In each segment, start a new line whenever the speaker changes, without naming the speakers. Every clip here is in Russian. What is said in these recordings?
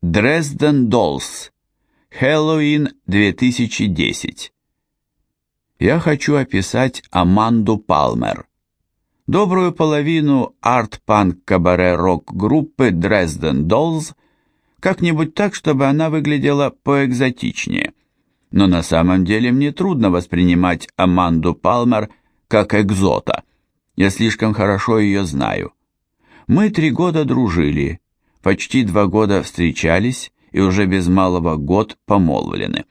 Дрезден Доллс. Хэллоуин 2010. Я хочу описать Аманду Палмер. Добрую половину арт-панк-кабаре-рок-группы Дрезден Доллс как-нибудь так, чтобы она выглядела поэкзотичнее. Но на самом деле мне трудно воспринимать Аманду Палмер как экзота. Я слишком хорошо ее знаю. Мы три года дружили, почти два года встречались и уже без малого год помолвлены.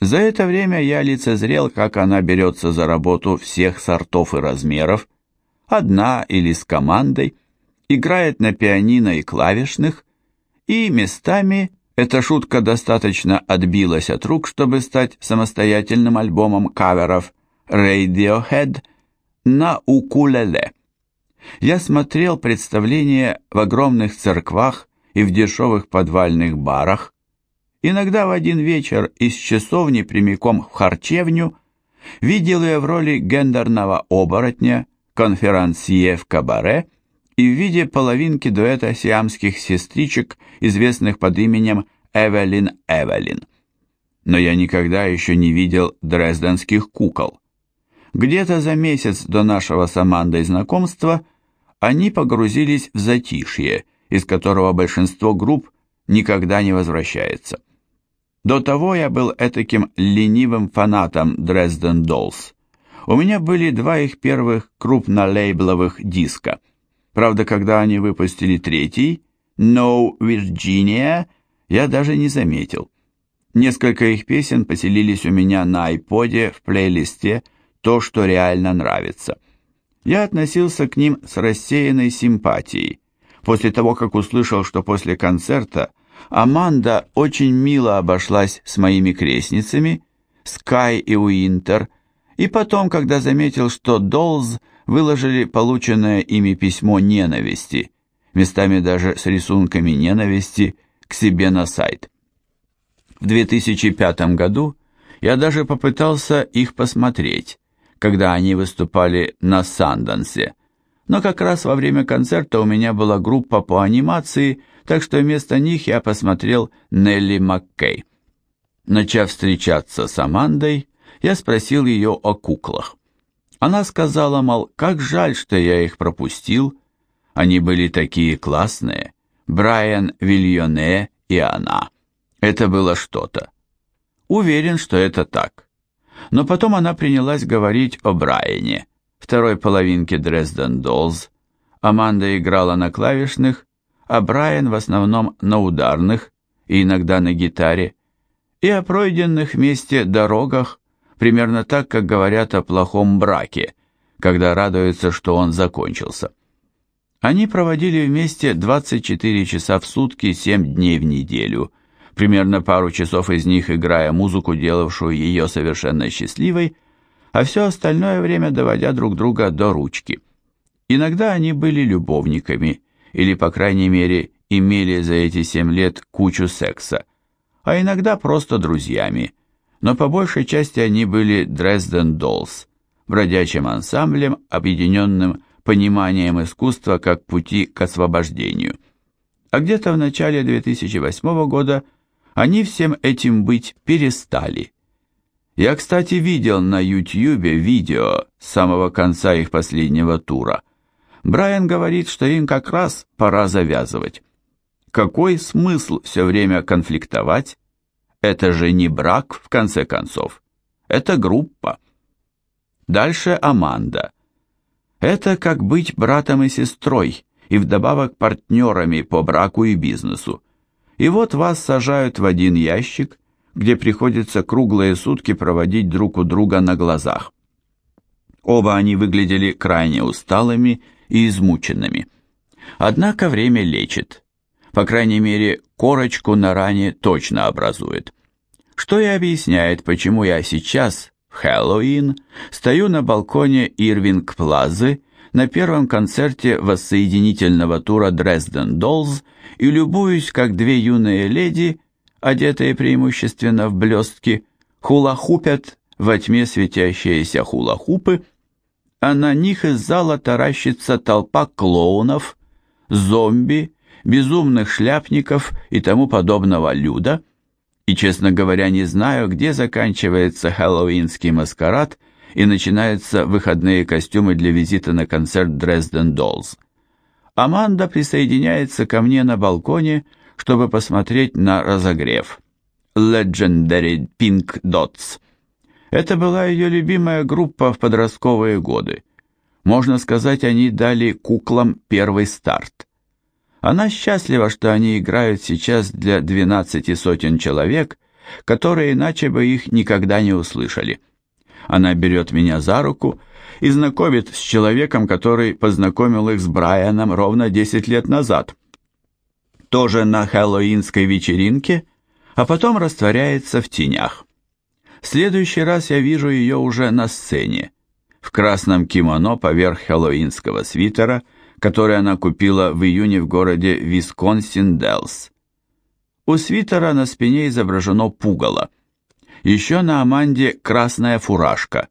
За это время я лицезрел, как она берется за работу всех сортов и размеров, одна или с командой, играет на пианино и клавишных, и местами эта шутка достаточно отбилась от рук, чтобы стать самостоятельным альбомом каверов Radiohead на укулеле. Я смотрел представления в огромных церквах и в дешевых подвальных барах, иногда в один вечер из часовни прямиком в харчевню, видел ее в роли гендерного оборотня, конферансье в кабаре и в виде половинки дуэта сиамских сестричек, известных под именем Эвелин Эвелин. Но я никогда еще не видел дрезденских кукол. Где-то за месяц до нашего с Амандой знакомства они погрузились в затишье, из которого большинство групп никогда не возвращается. До того я был этаким ленивым фанатом Дрезден Доллс. У меня были два их первых крупнолейбловых диска. Правда, когда они выпустили третий, No Virginia, я даже не заметил. Несколько их песен поселились у меня на айподе в плейлисте «То, что реально нравится». Я относился к ним с рассеянной симпатией, после того, как услышал, что после концерта Аманда очень мило обошлась с моими крестницами, Скай и Уинтер, и потом, когда заметил, что Долз выложили полученное ими письмо ненависти, местами даже с рисунками ненависти, к себе на сайт. В 2005 году я даже попытался их посмотреть, когда они выступали на Санденсе, но как раз во время концерта у меня была группа по анимации, так что вместо них я посмотрел Нелли Маккей. Начав встречаться с Амандой, я спросил ее о куклах. Она сказала, мол, как жаль, что я их пропустил. Они были такие классные. Брайан Вильоне и она. Это было что-то. Уверен, что это так. Но потом она принялась говорить о Брайане – второй половинке Дрезден Доллз. Аманда играла на клавишных, а Брайан в основном на ударных и иногда на гитаре, и о пройденных вместе дорогах, примерно так, как говорят о плохом браке, когда радуются, что он закончился. Они проводили вместе 24 часа в сутки, 7 дней в неделю, примерно пару часов из них играя музыку, делавшую ее совершенно счастливой, а все остальное время доводя друг друга до ручки. Иногда они были любовниками, или, по крайней мере, имели за эти семь лет кучу секса, а иногда просто друзьями, но по большей части они были Дрезден Доллс, бродячим ансамблем, объединенным пониманием искусства как пути к освобождению. А где-то в начале 2008 года они всем этим быть перестали – я, кстати, видел на Ютьюбе видео с самого конца их последнего тура. Брайан говорит, что им как раз пора завязывать. Какой смысл все время конфликтовать? Это же не брак, в конце концов. Это группа. Дальше Аманда. Это как быть братом и сестрой, и вдобавок партнерами по браку и бизнесу. И вот вас сажают в один ящик, где приходится круглые сутки проводить друг у друга на глазах. Оба они выглядели крайне усталыми и измученными. Однако время лечит. По крайней мере, корочку на ране точно образует. Что и объясняет, почему я сейчас, в Хэллоуин, стою на балконе Ирвинг Плазы на первом концерте воссоединительного тура Дрезден Доллз и любуюсь, как две юные леди – одетые преимущественно в блестки, хула-хупят во тьме светящиеся хула-хупы, а на них из зала таращится толпа клоунов, зомби безумных шляпников и тому подобного люда, и, честно говоря, не знаю, где заканчивается хэллоуинский маскарад и начинаются выходные костюмы для визита на концерт Дрезден Доллс. Аманда присоединяется ко мне на балконе, чтобы посмотреть на разогрев. Legendary Pink Dots. Это была ее любимая группа в подростковые годы. Можно сказать, они дали куклам первый старт. Она счастлива, что они играют сейчас для двенадцати сотен человек, которые иначе бы их никогда не услышали. Она берет меня за руку и знакомит с человеком, который познакомил их с Брайаном ровно 10 лет назад. Тоже на хэллоуинской вечеринке, а потом растворяется в тенях. В следующий раз я вижу ее уже на сцене, в красном кимоно поверх хэллоуинского свитера, который она купила в июне в городе Висконсин-Делс. У свитера на спине изображено пугало. Еще на Аманде красная фуражка.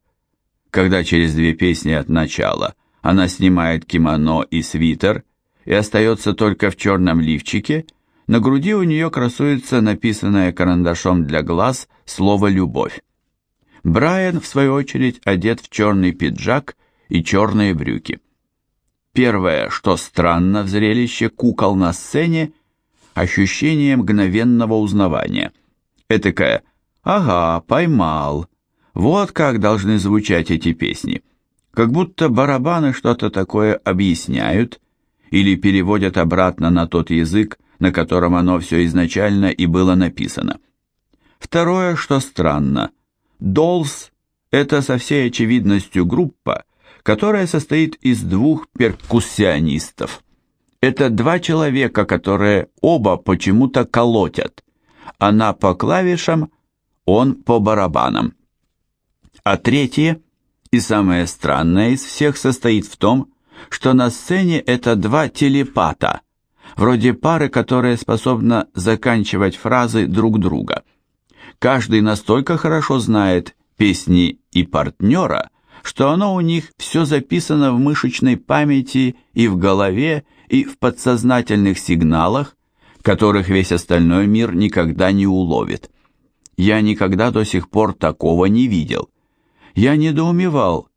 Когда через две песни от начала она снимает кимоно и свитер и остается только в черном лифчике, на груди у нее красуется написанное карандашом для глаз слово «любовь». Брайан, в свою очередь, одет в черный пиджак и черные брюки. Первое, что странно в зрелище кукол на сцене, ощущение мгновенного узнавания. Этакое «Ага, поймал». Вот как должны звучать эти песни. Как будто барабаны что-то такое объясняют или переводят обратно на тот язык, на котором оно все изначально и было написано. Второе, что странно, Доллс – это со всей очевидностью группа, которая состоит из двух перкуссионистов. Это два человека, которые оба почему-то колотят. Она по клавишам, он по барабанам. А третье, и самое странное из всех, состоит в том, что на сцене это два телепата, вроде пары, которая способна заканчивать фразы друг друга. Каждый настолько хорошо знает песни и партнера, что оно у них все записано в мышечной памяти и в голове, и в подсознательных сигналах, которых весь остальной мир никогда не уловит. Я никогда до сих пор такого не видел. Я недоумевал,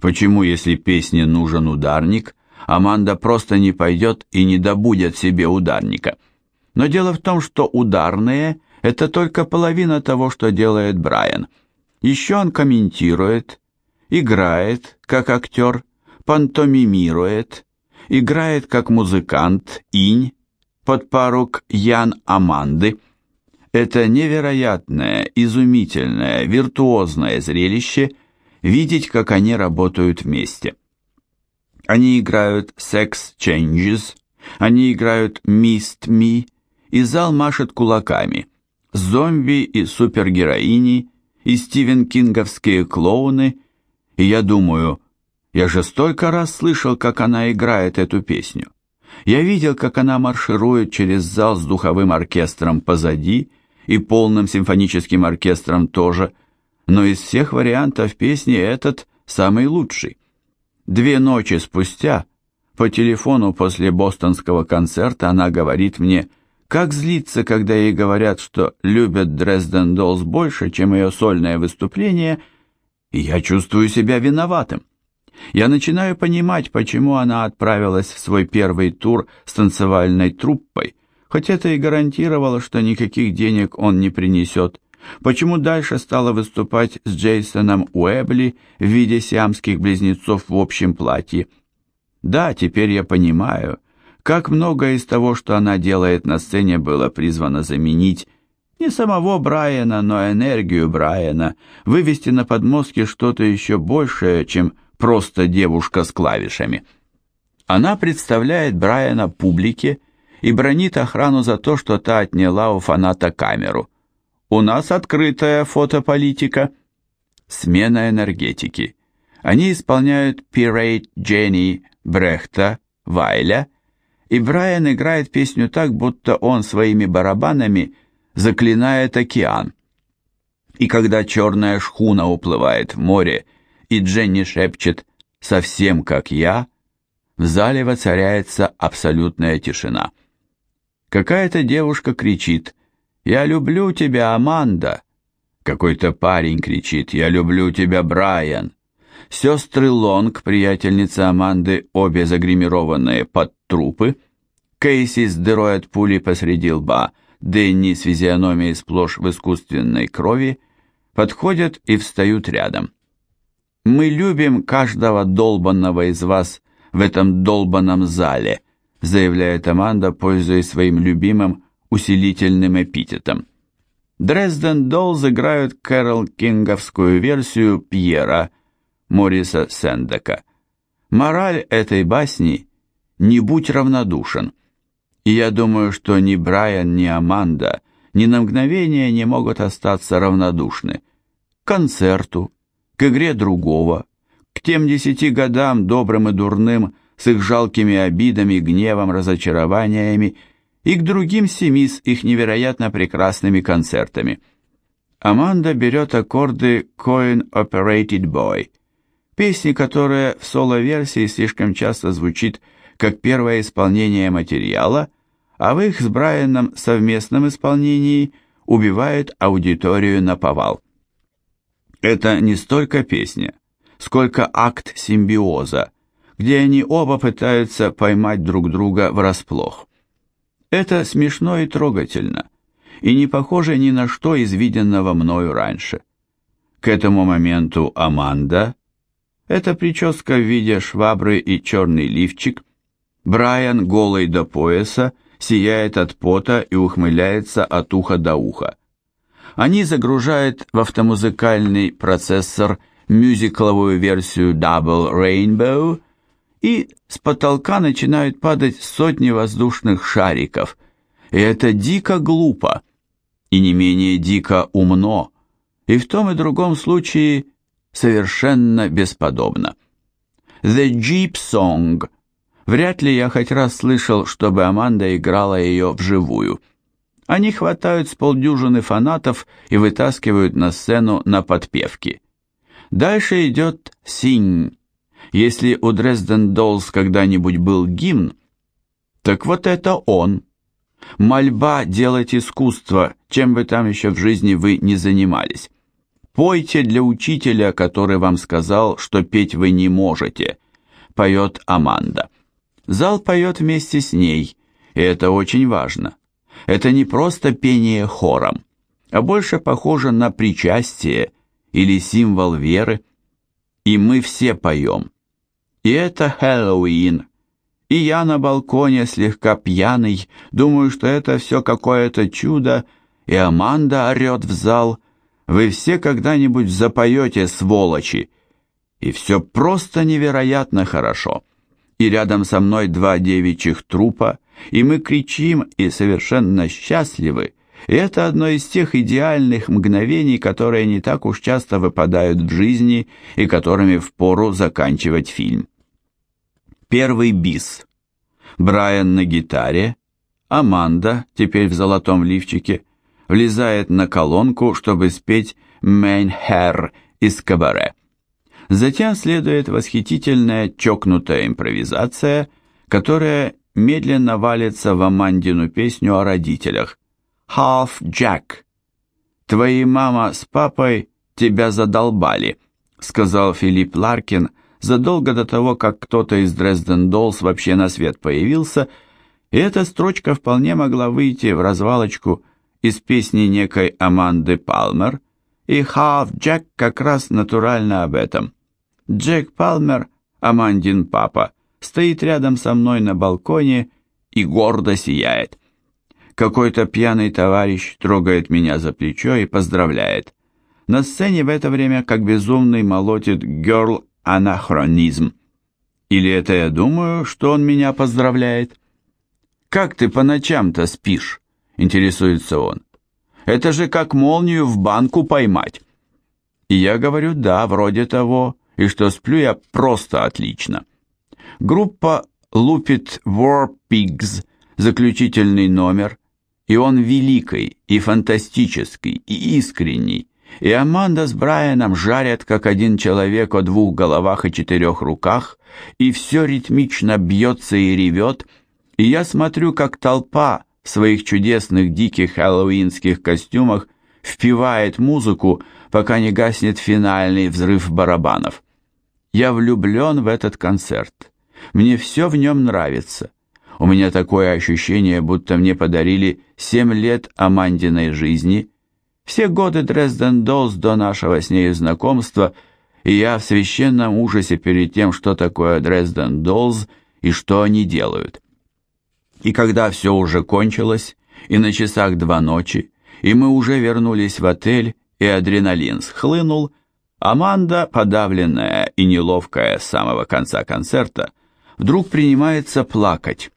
почему, если песне нужен ударник, Аманда просто не пойдет и не добудет себе ударника. Но дело в том, что ударные – это только половина того, что делает Брайан. Еще он комментирует, играет, как актер, пантомимирует, играет как музыкант, инь, под парук Ян Аманды – это невероятное, изумительное, виртуозное зрелище видеть, как они работают вместе. Они играют Sex Changes, они играют Mist Me, и зал машет кулаками. Зомби и супергероини, и Стивен Кинговские клоуны, и я думаю, я же столько раз слышал, как она играет эту песню. Я видел, как она марширует через зал с духовым оркестром позади и полным симфоническим оркестром тоже, но из всех вариантов песни этот самый лучший. Две ночи спустя, по телефону после бостонского концерта, она говорит мне, как злиться, когда ей говорят, что любят Дрезден Доллс больше, чем ее сольное выступление, и я чувствую себя виноватым. Я начинаю понимать, почему она отправилась в свой первый тур с танцевальной труппой, хоть это и гарантировало, что никаких денег он не принесет. Почему дальше стала выступать с Джейсоном Уэбли в виде сиамских близнецов в общем платье? Да, теперь я понимаю, как многое из того, что она делает на сцене, было призвано заменить не самого Брайана, но энергию Брайана, вывести на подмостки что-то еще большее, чем просто девушка с клавишами. Она представляет Брайана публике, и бронит охрану за то, что та отняла у фаната камеру. У нас открытая фотополитика. Смена энергетики. Они исполняют «Pirate Jenny» Брехта, Вайля, и Брайан играет песню так, будто он своими барабанами заклинает океан. И когда черная шхуна уплывает в море, и Дженни шепчет «совсем как я», в зале воцаряется абсолютная тишина. Какая-то девушка кричит «Я люблю тебя, Аманда!» Какой-то парень кричит «Я люблю тебя, Брайан!» Сестры Лонг, приятельницы Аманды, обе загримированные под трупы, Кейси с дырой от пули посреди лба, Дэнни с физиономией сплошь в искусственной крови, подходят и встают рядом. «Мы любим каждого долбанного из вас в этом долбанном зале», заявляет Аманда, пользуясь своим любимым усилительным эпитетом. Дрезден Доллз играют Кэрол Кинговскую версию Пьера Мориса Сендека. Мораль этой басни – не будь равнодушен. И я думаю, что ни Брайан, ни Аманда ни на мгновение не могут остаться равнодушны. К концерту, к игре другого, к тем десяти годам, добрым и дурным, с их жалкими обидами, гневом, разочарованиями, и к другим семи с их невероятно прекрасными концертами. Аманда берет аккорды Coin Operated Boy, песни, которая в соло-версии слишком часто звучит как первое исполнение материала, а в их с Брайаном совместном исполнении убивает аудиторию на повал. Это не столько песня, сколько акт симбиоза, где они оба пытаются поймать друг друга врасплох. Это смешно и трогательно, и не похоже ни на что из виденного мною раньше. К этому моменту Аманда, это прическа в виде швабры и черный лифчик, Брайан голый до пояса, сияет от пота и ухмыляется от уха до уха. Они загружают в автомузыкальный процессор мюзикловую версию Double Rainbow, и с потолка начинают падать сотни воздушных шариков. И это дико глупо, и не менее дико умно, и в том и другом случае совершенно бесподобно. The Jeep Song Вряд ли я хоть раз слышал, чтобы Аманда играла ее вживую. Они хватают с полдюжины фанатов и вытаскивают на сцену на подпевки. Дальше идет «Синь». Если у Дрезден Доллс когда-нибудь был гимн, так вот это он. Мольба делать искусство, чем бы там еще в жизни вы не занимались. Пойте для учителя, который вам сказал, что петь вы не можете, поет Аманда. Зал поет вместе с ней, и это очень важно. Это не просто пение хором, а больше похоже на причастие или символ веры. И мы все поем. И это Хэллоуин. И я на балконе слегка пьяный, думаю, что это все какое-то чудо, и Аманда орет в зал. Вы все когда-нибудь запоете, сволочи. И все просто невероятно хорошо и рядом со мной два девичьих трупа, и мы кричим и совершенно счастливы, и это одно из тех идеальных мгновений, которые не так уж часто выпадают в жизни и которыми впору заканчивать фильм. Первый бис. Брайан на гитаре, Аманда, теперь в золотом лифчике, влезает на колонку, чтобы спеть «Main Hair» из кабаре. Затем следует восхитительная чокнутая импровизация, которая медленно валится в Амандину песню о родителях. «Half Jack». «Твои мама с папой тебя задолбали», сказал Филипп Ларкин задолго до того, как кто-то из Дрезден Доллс вообще на свет появился, и эта строчка вполне могла выйти в развалочку из песни некой Аманды Палмер, и «Half Jack» как раз натурально об этом – Джек Палмер, Амандин папа, стоит рядом со мной на балконе и гордо сияет. Какой-то пьяный товарищ трогает меня за плечо и поздравляет. На сцене в это время как безумный молотит «Герл Анахронизм». Или это я думаю, что он меня поздравляет? «Как ты по ночам-то спишь?» — интересуется он. «Это же как молнию в банку поймать». И я говорю «да, вроде того» и что сплю я просто отлично. Группа лупит War Pigs, заключительный номер, и он великий, и фантастический, и искренний, и Аманда с Брайаном жарят, как один человек о двух головах и четырех руках, и все ритмично бьется и ревет, и я смотрю, как толпа, в своих чудесных диких хэллоуинских костюмах впивает музыку, пока не гаснет финальный взрыв барабанов. Я влюблен в этот концерт. Мне все в нем нравится. У меня такое ощущение, будто мне подарили семь лет Амандиной жизни, все годы Дрезден Долз до нашего с нею знакомства, и я в священном ужасе перед тем, что такое Дрезден Долз и что они делают. И когда все уже кончилось, и на часах два ночи, и мы уже вернулись в отель, и адреналин схлынул, Аманда, подавленная и неловкая с самого конца концерта, вдруг принимается плакать.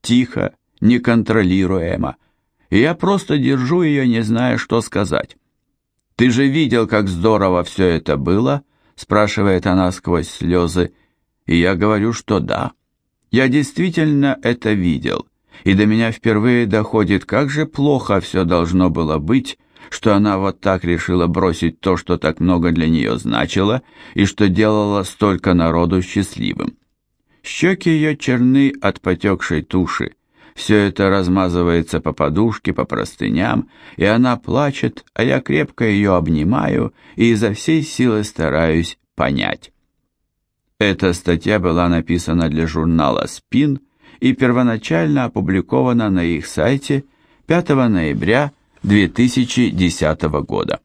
Тихо, неконтролируемо. И я просто держу ее, не зная, что сказать. «Ты же видел, как здорово все это было?» спрашивает она сквозь слезы. И я говорю, что да. Я действительно это видел, и до меня впервые доходит, как же плохо все должно было быть, что она вот так решила бросить то, что так много для нее значило, и что делало столько народу счастливым. Щеки ее черны от потекшей туши, все это размазывается по подушке, по простыням, и она плачет, а я крепко ее обнимаю и изо всей силы стараюсь понять. Эта статья была написана для журнала «Спин» и первоначально опубликована на их сайте 5 ноября 2010 года.